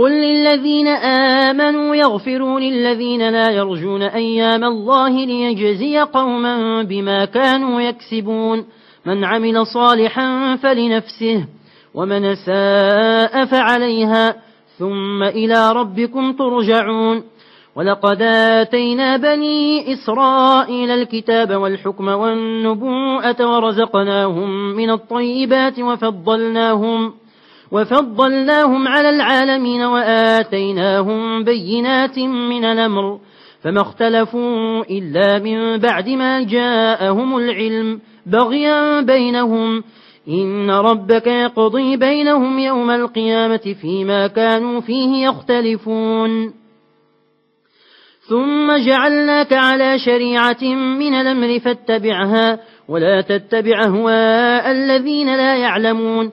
قل للذين آمنوا يغفروا للذين لا يرجون أيام الله ليجزي قوما بما كانوا يكسبون من عمل صالحا فلنفسه ومن ساء فعليها ثم إلى ربكم ترجعون ولقد آتينا بني إسرائيل الكتاب والحكم والنبوءة ورزقناهم من الطيبات وفضلناهم وفضلناهم على العالمين وآتيناهم بينات من الأمر فما اختلفوا إلا من بعد ما جاءهم العلم بغيا بينهم. إن ربك يقضي بينهم يوم القيامة فيما كانوا فيه يختلفون. ثم جعلناك على شريعة من الأمر فاتبعها ولا تتبع هواء الذين لا يعلمون.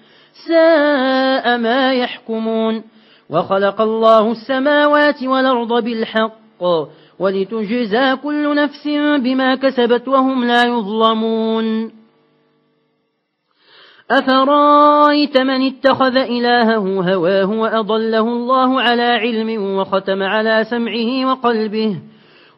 ساء ما يحكمون وخلق الله السماوات والأرض بالحق ولتجزى كل نفس بما كسبت وهم لا يظلمون أفرأيت من اتخذ إلهه هواه وأضله الله على علم وختم على سمعه وقلبه